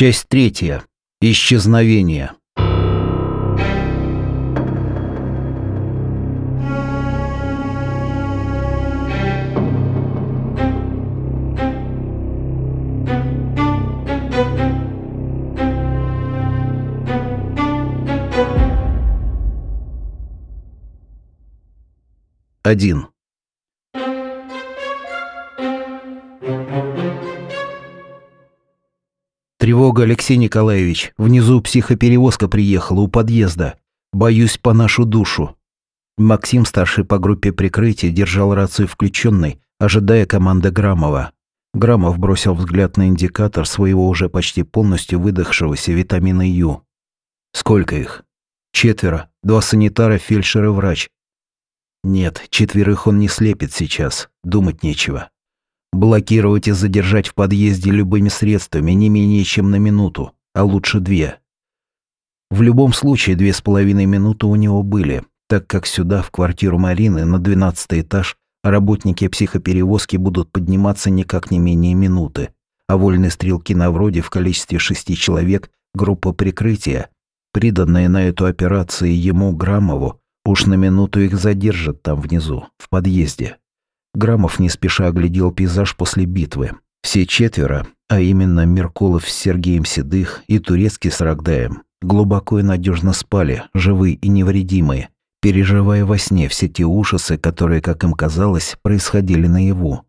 Часть третья. Исчезновение. Один. Тревога, Алексей Николаевич. Внизу психоперевозка приехала у подъезда. Боюсь по нашу душу. Максим, старший по группе прикрытия, держал рацию включенной, ожидая команды Грамова. Грамов бросил взгляд на индикатор своего уже почти полностью выдохшегося витамина Ю. Сколько их? Четверо. Два санитара, фельдшер и врач. Нет, четверых он не слепит сейчас. Думать нечего. Блокировать и задержать в подъезде любыми средствами не менее чем на минуту, а лучше две. В любом случае, две с половиной минуты у него были, так как сюда, в квартиру Марины, на двенадцатый этаж, работники психоперевозки будут подниматься никак не менее минуты, а вольные стрелки на вроде в количестве шести человек, группа прикрытия, приданная на эту операцию ему Грамову, уж на минуту их задержат там внизу, в подъезде. Грамов не спеша оглядел пейзаж после битвы. Все четверо, а именно Меркулов с Сергеем Седых и Турецкий с Рогдаем, глубоко и надежно спали, живые и невредимые, переживая во сне все те ужасы, которые, как им казалось, происходили наяву.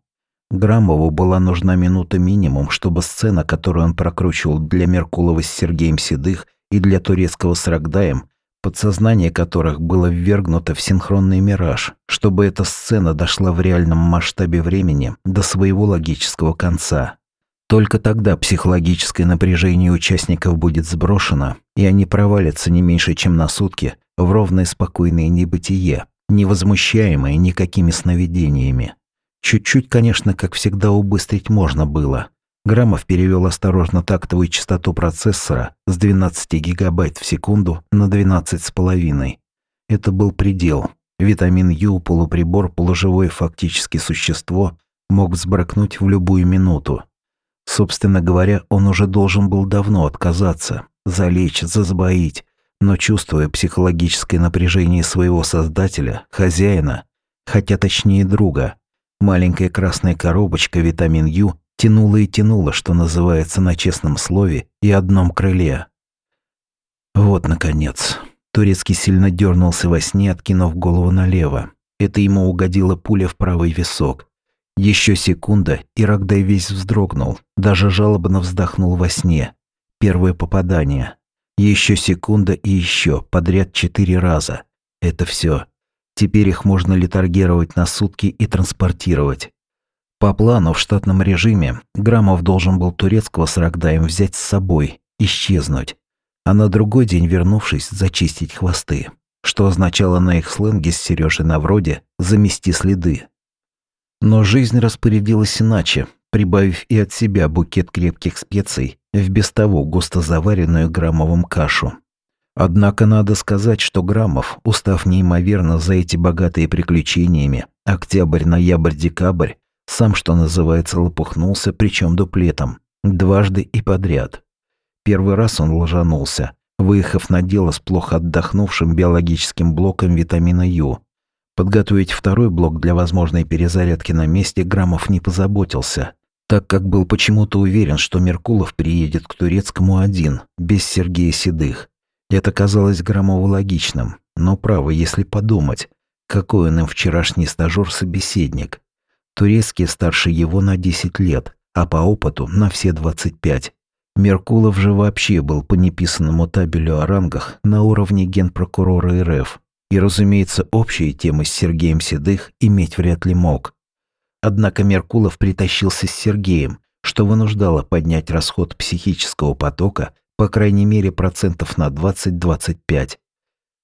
Грамову была нужна минута минимум, чтобы сцена, которую он прокручивал для Меркулова с Сергеем Седых и для Турецкого с Рогдаем, подсознание которых было ввергнуто в синхронный мираж, чтобы эта сцена дошла в реальном масштабе времени до своего логического конца. Только тогда психологическое напряжение участников будет сброшено, и они провалятся не меньше, чем на сутки в ровное спокойное небытие, не возмущаемое никакими сновидениями. Чуть-чуть, конечно, как всегда, убыстрить можно было, Грамов перевел осторожно тактовую частоту процессора с 12 гигабайт в секунду на 12,5. Это был предел. Витамин Ю, полуприбор, полуживое фактически существо, мог взбракнуть в любую минуту. Собственно говоря, он уже должен был давно отказаться, залечь, засбоить, но чувствуя психологическое напряжение своего создателя, хозяина, хотя точнее друга, маленькая красная коробочка витамин Ю Тянуло и тянуло, что называется, на честном слове и одном крыле. Вот, наконец. Турецкий сильно дернулся во сне, откинув голову налево. Это ему угодила пуля в правый висок. Еще секунда, и Рогдай весь вздрогнул, даже жалобно вздохнул во сне. Первое попадание. Еще секунда и еще, подряд четыре раза. Это все. Теперь их можно литаргировать на сутки и транспортировать. По плану в штатном режиме Грамов должен был турецкого с Рогдаем взять с собой, исчезнуть, а на другой день, вернувшись, зачистить хвосты, что означало на их сленге с Сережей на вроде «замести следы». Но жизнь распорядилась иначе, прибавив и от себя букет крепких специй в без того густо заваренную Грамовым кашу. Однако надо сказать, что Грамов, устав неимоверно за эти богатые приключениями, октябрь, ноябрь, декабрь, сам, что называется, лопухнулся, причем дуплетом. Дважды и подряд. Первый раз он ложанулся, выехав на дело с плохо отдохнувшим биологическим блоком витамина Ю. Подготовить второй блок для возможной перезарядки на месте Грамов не позаботился, так как был почему-то уверен, что Меркулов приедет к Турецкому один, без Сергея Седых. Это казалось Громову логичным, но право, если подумать, какой он им вчерашний стажёр-собеседник. Турецкий старше его на 10 лет, а по опыту на все 25. Меркулов же вообще был по неписанному табелю о рангах на уровне генпрокурора РФ. И, разумеется, общие темы с Сергеем Седых иметь вряд ли мог. Однако Меркулов притащился с Сергеем, что вынуждало поднять расход психического потока по крайней мере процентов на 20-25.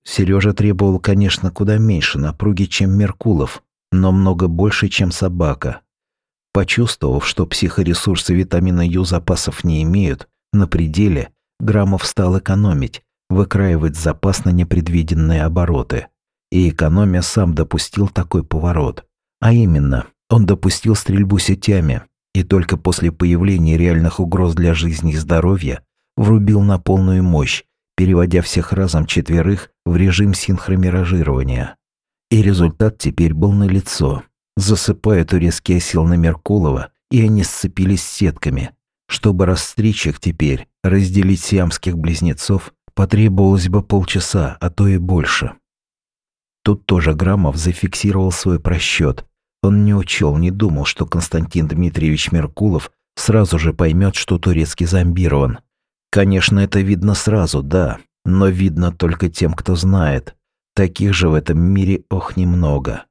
Сережа требовал, конечно, куда меньше напруги, чем Меркулов, но много больше, чем собака. Почувствовав, что психоресурсы витамина Ю запасов не имеют, на пределе, Грамов стал экономить, выкраивать запас на непредвиденные обороты. И экономия сам допустил такой поворот. А именно, он допустил стрельбу сетями, и только после появления реальных угроз для жизни и здоровья врубил на полную мощь, переводя всех разом четверых в режим синхромиражирования. И результат теперь был налицо. Засыпая турецкий осел на Меркулова, и они сцепились сетками. Чтобы расстричь их теперь, разделить сиамских близнецов, потребовалось бы полчаса, а то и больше. Тут тоже Грамов зафиксировал свой просчет. Он не учел, не думал, что Константин Дмитриевич Меркулов сразу же поймет, что турецкий зомбирован. Конечно, это видно сразу, да, но видно только тем, кто знает. Таких же в этом мире ох немного.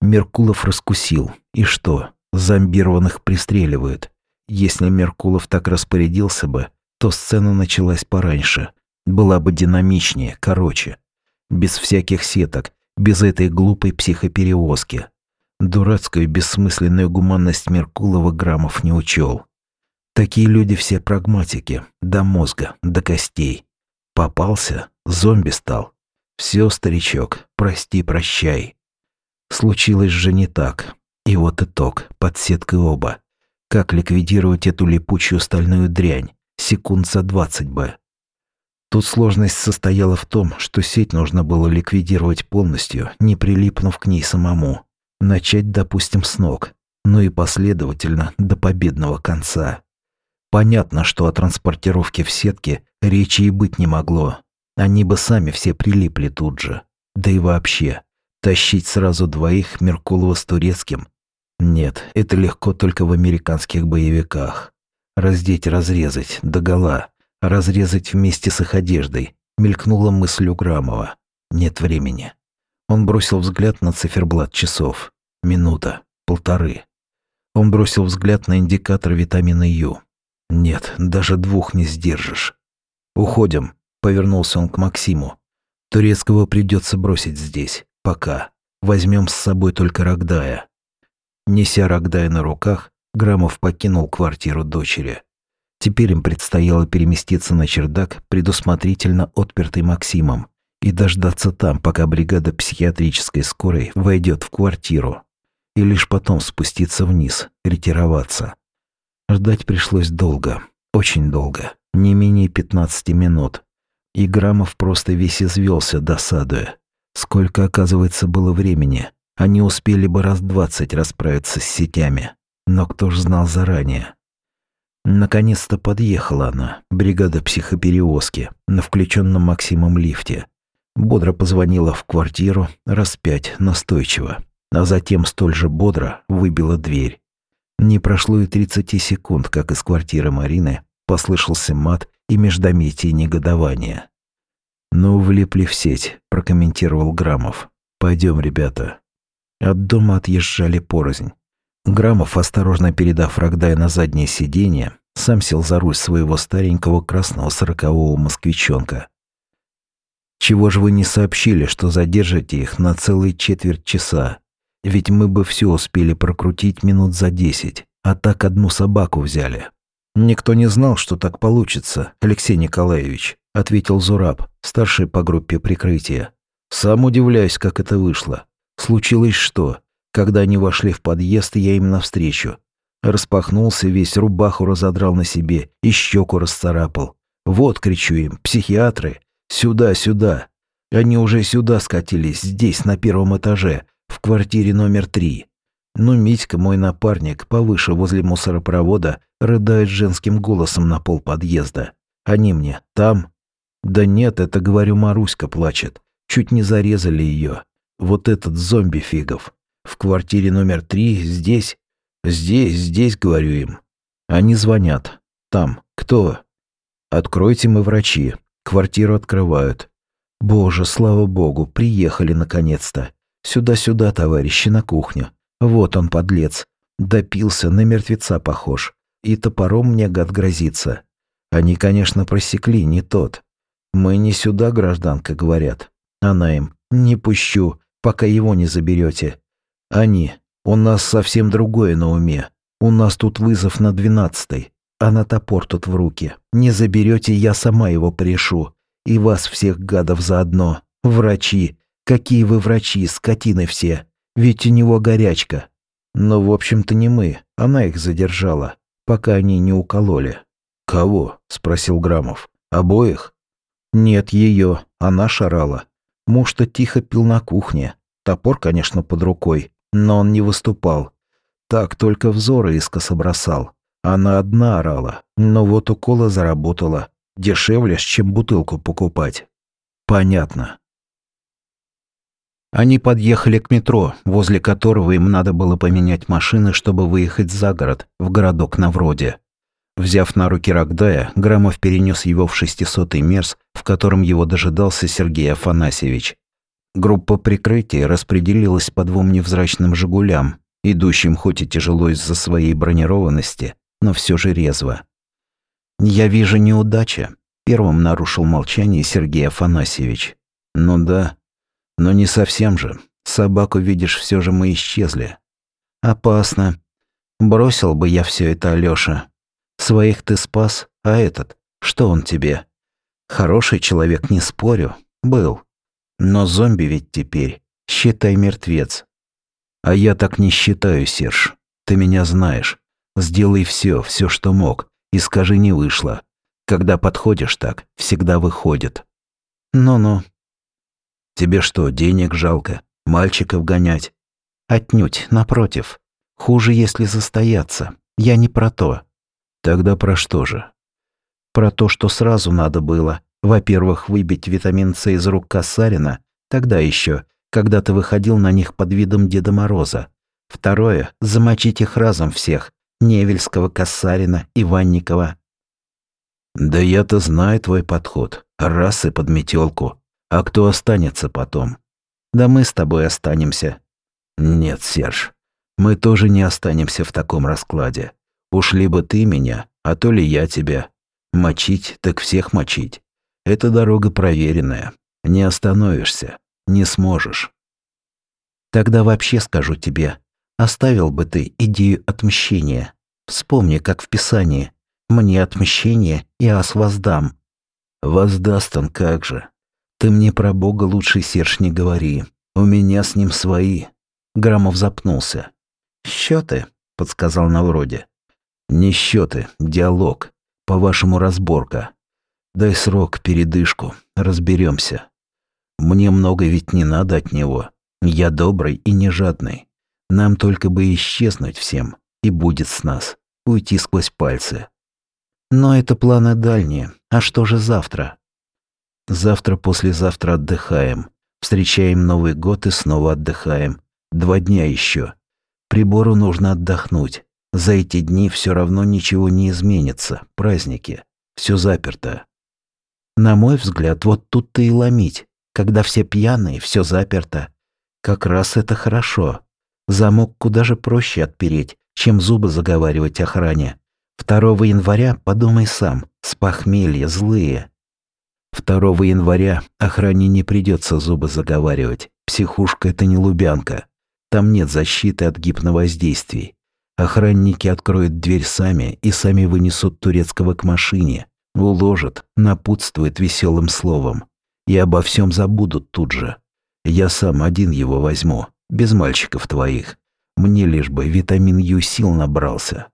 Меркулов раскусил. И что? Зомбированных пристреливают. Если Меркулов так распорядился бы, то сцена началась пораньше. Была бы динамичнее, короче. Без всяких сеток, без этой глупой психоперевозки. Дурацкую бессмысленную гуманность Меркулова Грамов не учел. Такие люди все прагматики, до мозга, до костей. Попался, зомби стал. Все, старичок, прости, прощай. Случилось же не так. И вот итог, под сеткой оба. Как ликвидировать эту липучую стальную дрянь? Секунд за двадцать бы. Тут сложность состояла в том, что сеть нужно было ликвидировать полностью, не прилипнув к ней самому. Начать, допустим, с ног, ну и последовательно до победного конца. Понятно, что о транспортировке в сетке речи и быть не могло. Они бы сами все прилипли тут же. Да и вообще, тащить сразу двоих Меркулова с турецким? Нет, это легко только в американских боевиках. Раздеть, разрезать, догола, разрезать вместе с их одеждой, мелькнула мысль у Грамова. Нет времени. Он бросил взгляд на циферблат часов. Минута, полторы. Он бросил взгляд на индикатор витамина Ю. Нет, даже двух не сдержишь. Уходим, Повернулся он к Максиму. Турецкого придется бросить здесь. Пока. Возьмем с собой только Рогдая. Неся Рогдая на руках, Грамов покинул квартиру дочери. Теперь им предстояло переместиться на чердак, предусмотрительно отпертый Максимом, и дождаться там, пока бригада психиатрической скорой войдет в квартиру. И лишь потом спуститься вниз, ретироваться. Ждать пришлось долго, очень долго, не менее 15 минут. И Грамов просто весь извелся, досадуя. Сколько, оказывается, было времени. Они успели бы раз двадцать расправиться с сетями. Но кто ж знал заранее? Наконец-то подъехала она, бригада психоперевозки, на включенном Максимом лифте. Бодро позвонила в квартиру, раз пять, настойчиво. А затем столь же бодро выбила дверь. Не прошло и 30 секунд, как из квартиры Марины послышался мат и междометие негодования. «Ну, влипли в сеть», – прокомментировал Грамов. «Пойдем, ребята». От дома отъезжали порознь. Грамов, осторожно передав Рогдая на заднее сиденье, сам сел за руль своего старенького красного сорокового москвичонка. «Чего же вы не сообщили, что задержите их на целый четверть часа? Ведь мы бы все успели прокрутить минут за десять, а так одну собаку взяли». «Никто не знал, что так получится, Алексей Николаевич», — ответил Зураб, старший по группе прикрытия. «Сам удивляюсь, как это вышло. Случилось что? Когда они вошли в подъезд, я им навстречу. Распахнулся весь, рубаху разодрал на себе и щеку расцарапал. Вот, кричу им, психиатры, сюда, сюда. Они уже сюда скатились, здесь, на первом этаже, в квартире номер три. Но Митька, мой напарник, повыше возле мусоропровода, рыдает женским голосом на пол подъезда. Они мне «Там?» «Да нет, это, говорю, Маруська плачет. Чуть не зарезали ее. Вот этот зомби фигов. В квартире номер три, здесь. Здесь, здесь, говорю им. Они звонят. Там. Кто? Откройте мы врачи. Квартиру открывают. Боже, слава богу, приехали наконец-то. Сюда-сюда, товарищи, на кухню. Вот он, подлец. Допился, на мертвеца похож. И топором мне гад грозится. Они, конечно, просекли, не тот. Мы не сюда, гражданка, говорят. Она им, не пущу, пока его не заберете. Они, у нас совсем другое на уме. У нас тут вызов на двенадцатой, а на топор тут в руки. Не заберете, я сама его порешу. И вас всех гадов заодно. Врачи. Какие вы врачи, скотины все. Ведь у него горячка. Но, в общем-то, не мы. Она их задержала, пока они не укололи. «Кого?» – спросил Грамов. «Обоих?» «Нет, ее. Она шарала. Муж-то тихо пил на кухне. Топор, конечно, под рукой, но он не выступал. Так только взоры искоса бросал. Она одна орала, но вот укола заработала. Дешевле, чем бутылку покупать. Понятно. Они подъехали к метро, возле которого им надо было поменять машины, чтобы выехать за город, в городок Навроде. Взяв на руки Рогдая, Грамов перенес его в шестисотый мерз, в котором его дожидался Сергей Афанасьевич. Группа прикрытия распределилась по двум невзрачным «Жигулям», идущим хоть и тяжело из-за своей бронированности, но все же резво. «Я вижу неудача», – первым нарушил молчание Сергей Афанасьевич. «Ну да, но не совсем же. Собаку, видишь, все же мы исчезли. Опасно. Бросил бы я все это, Алёша. Своих ты спас, а этот, что он тебе? Хороший человек, не спорю, был. Но зомби ведь теперь, считай мертвец. А я так не считаю, Серж. Ты меня знаешь. Сделай все, все, что мог, и скажи, не вышло. Когда подходишь так, всегда выходит. Ну-ну, Тебе что, денег жалко? Мальчиков гонять? Отнюдь, напротив. Хуже, если застояться. Я не про то. Тогда про что же? Про то, что сразу надо было. Во-первых, выбить витамин С из рук Касарина, тогда еще, когда ты выходил на них под видом Деда Мороза. Второе, замочить их разом всех. Невельского, Касарина, Иванникова. Да я-то знаю твой подход. Раз и под метелку. А кто останется потом? Да мы с тобой останемся. Нет, Серж, мы тоже не останемся в таком раскладе. Уж либо ты меня, а то ли я тебя. Мочить, так всех мочить. Это дорога проверенная. Не остановишься, не сможешь. Тогда вообще скажу тебе, оставил бы ты идею отмщения. Вспомни, как в Писании. Мне отмщение, и ас воздам. Воздаст он как же. Ты мне про Бога лучше, Серж, не говори. У меня с ним свои. Грамов запнулся. Счеты, подсказал Навроде. Не счеты, диалог. По-вашему, разборка. Дай срок, передышку, разберемся. Мне много ведь не надо от него. Я добрый и не жадный. Нам только бы исчезнуть всем, и будет с нас. Уйти сквозь пальцы. Но это планы дальние. А что же завтра? Завтра-послезавтра отдыхаем. Встречаем Новый год и снова отдыхаем. Два дня еще. Прибору нужно отдохнуть. За эти дни все равно ничего не изменится. Праздники. Все заперто. На мой взгляд, вот тут-то и ломить. Когда все пьяные, все заперто. Как раз это хорошо. Замок куда же проще отпереть, чем зубы заговаривать охране. 2 января, подумай сам, с похмелья, злые. 2 января охране не придется зубы заговаривать. Психушка – это не Лубянка. Там нет защиты от гипновоздействий. Охранники откроют дверь сами и сами вынесут турецкого к машине, уложат, напутствуют веселым словом. И обо всем забудут тут же. Я сам один его возьму, без мальчиков твоих. Мне лишь бы витамин Ю сил набрался.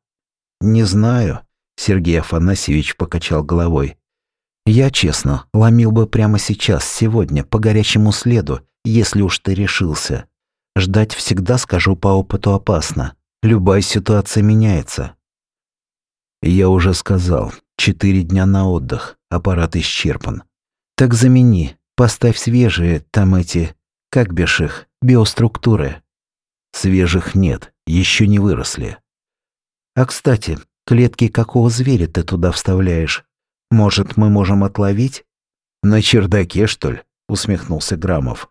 Не знаю, Сергей Афанасьевич покачал головой. Я, честно, ломил бы прямо сейчас, сегодня, по горячему следу, если уж ты решился. Ждать всегда, скажу по опыту, опасно. Любая ситуация меняется. Я уже сказал, четыре дня на отдых, аппарат исчерпан. Так замени, поставь свежие, там эти, как бишь их, биоструктуры. Свежих нет, еще не выросли. А кстати, клетки какого зверя ты туда вставляешь? Может, мы можем отловить? На чердаке, что ли? Усмехнулся Грамов.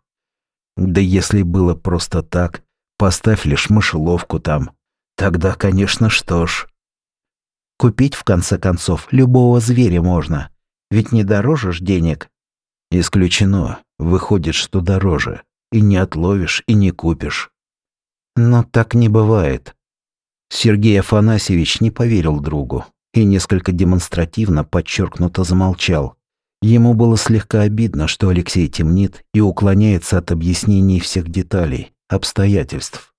Да если было просто так, поставь лишь мышеловку там. Тогда, конечно, что ж. Купить, в конце концов, любого зверя можно. Ведь не дороже ж денег. Исключено. Выходит, что дороже. И не отловишь, и не купишь. Но так не бывает. Сергей Афанасьевич не поверил другу и несколько демонстративно подчеркнуто замолчал. Ему было слегка обидно, что Алексей темнит и уклоняется от объяснений всех деталей, обстоятельств.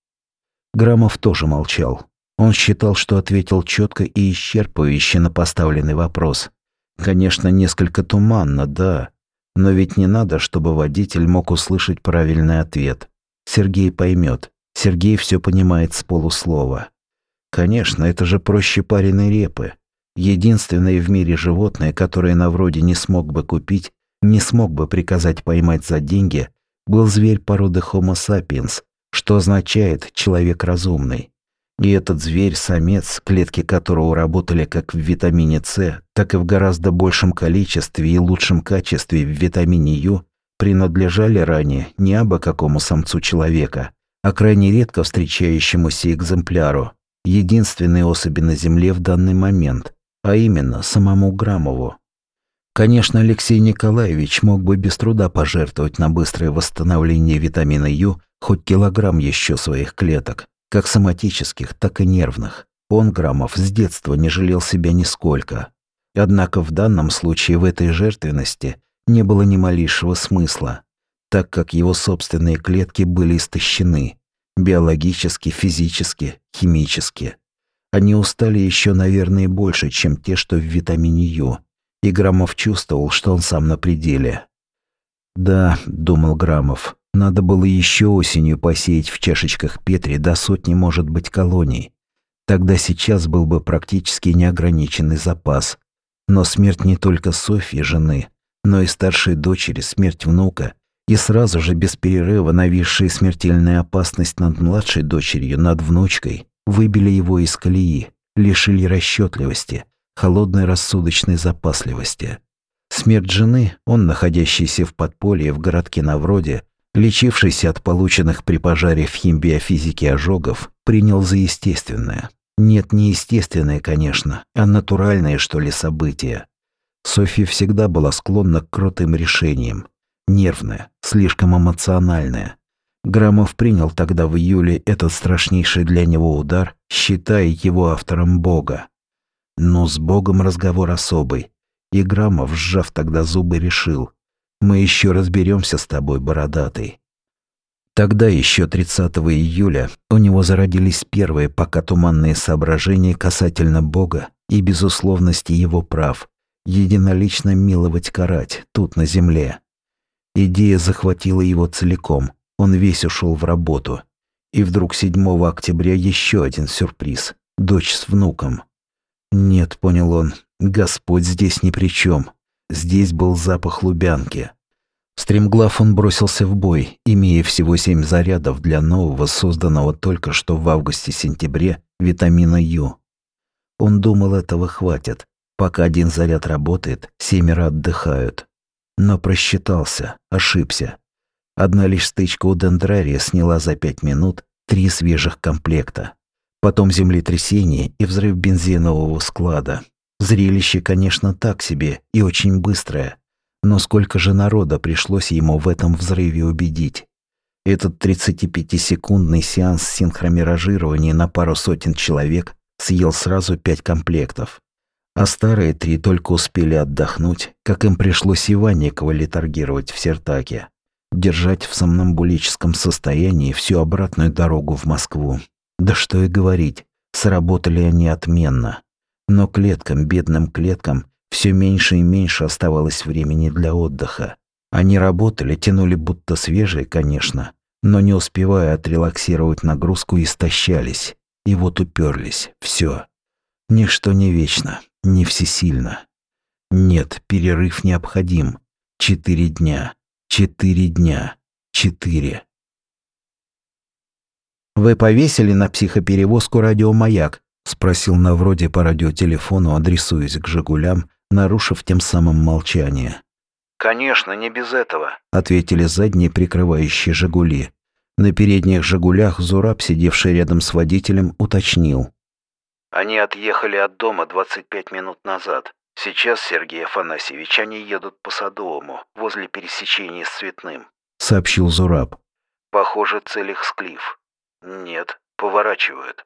Грамов тоже молчал. Он считал, что ответил четко и исчерпывающе на поставленный вопрос. Конечно, несколько туманно, да, но ведь не надо, чтобы водитель мог услышать правильный ответ. Сергей поймет. Сергей все понимает с полуслова. Конечно, это же проще пареной репы. Единственное в мире животное, которое на вроде не смог бы купить, не смог бы приказать поймать за деньги, был зверь породы Homo sapiens, что означает «человек разумный». И этот зверь, самец, клетки которого работали как в витамине С, так и в гораздо большем количестве и лучшем качестве в витамине Ю, принадлежали ранее не абы какому самцу человека, а крайне редко встречающемуся экземпляру, единственной особи на Земле в данный момент, а именно самому Грамову. Конечно, Алексей Николаевич мог бы без труда пожертвовать на быстрое восстановление витамина Ю хоть килограмм еще своих клеток, как соматических, так и нервных. Он, Грамов, с детства не жалел себя нисколько. Однако в данном случае в этой жертвенности не было ни малейшего смысла, так как его собственные клетки были истощены биологически, физически, химически. Они устали еще, наверное, больше, чем те, что в витамине Ю. И Грамов чувствовал, что он сам на пределе. «Да», — думал Грамов, надо было еще осенью посеять в чашечках Петри до сотни, может быть, колоний. Тогда сейчас был бы практически неограниченный запас. Но смерть не только Софьи, жены, но и старшей дочери, смерть внука, и сразу же без перерыва нависшая смертельная опасность над младшей дочерью, над внучкой, выбили его из колеи, лишили расчетливости, холодной рассудочной запасливости. Смерть жены, он, находящийся в подполье в городке Навроде, лечившийся от полученных при пожаре в химбиофизике ожогов, принял за естественное. Нет, не естественное, конечно, а натуральное, что ли, событие. Софья всегда была склонна к крутым решениям. Нервная, слишком эмоциональная. Грамов принял тогда в июле этот страшнейший для него удар, считая его автором Бога. Но с Богом разговор особый. И Грамов, сжав тогда зубы, решил, мы еще разберемся с тобой, бородатый. Тогда, еще 30 июля, у него зародились первые пока туманные соображения касательно Бога и безусловности его прав, единолично миловать карать тут, на земле. Идея захватила его целиком, он весь ушел в работу. И вдруг 7 октября еще один сюрприз – дочь с внуком. Нет, понял он, Господь здесь ни при чем. Здесь был запах лубянки. Стремглав он бросился в бой, имея всего семь зарядов для нового, созданного только что в августе-сентябре, витамина Ю. Он думал, этого хватит. Пока один заряд работает, семеро отдыхают. Но просчитался, ошибся. Одна лишь стычка у дендрария сняла за пять минут три свежих комплекта. Потом землетрясение и взрыв бензинового склада. Зрелище, конечно, так себе и очень быстрое. Но сколько же народа пришлось ему в этом взрыве убедить? Этот 35-секундный сеанс синхромиражирования на пару сотен человек съел сразу пять комплектов. А старые три только успели отдохнуть, как им пришлось Иванникова летаргировать в Сертаке. Держать в сомнамбулическом состоянии всю обратную дорогу в Москву. Да что и говорить, сработали они отменно. Но клеткам, бедным клеткам, все меньше и меньше оставалось времени для отдыха. Они работали, тянули будто свежие, конечно, но не успевая отрелаксировать нагрузку, истощались. И вот уперлись. Все. Ничто не вечно, не всесильно. Нет, перерыв необходим. Четыре дня. Четыре дня. Четыре. «Вы повесили на психоперевозку радиомаяк?» — спросил на вроде по радиотелефону, адресуясь к «Жигулям», нарушив тем самым молчание. «Конечно, не без этого», — ответили задние прикрывающие «Жигули». На передних «Жигулях» Зураб, сидевший рядом с водителем, уточнил. «Они отъехали от дома 25 минут назад. Сейчас, Сергей Афанасьевич, они едут по Садовому, возле пересечения с Цветным», — сообщил Зураб. «Похоже, цель их склиф. Нет, поворачивают».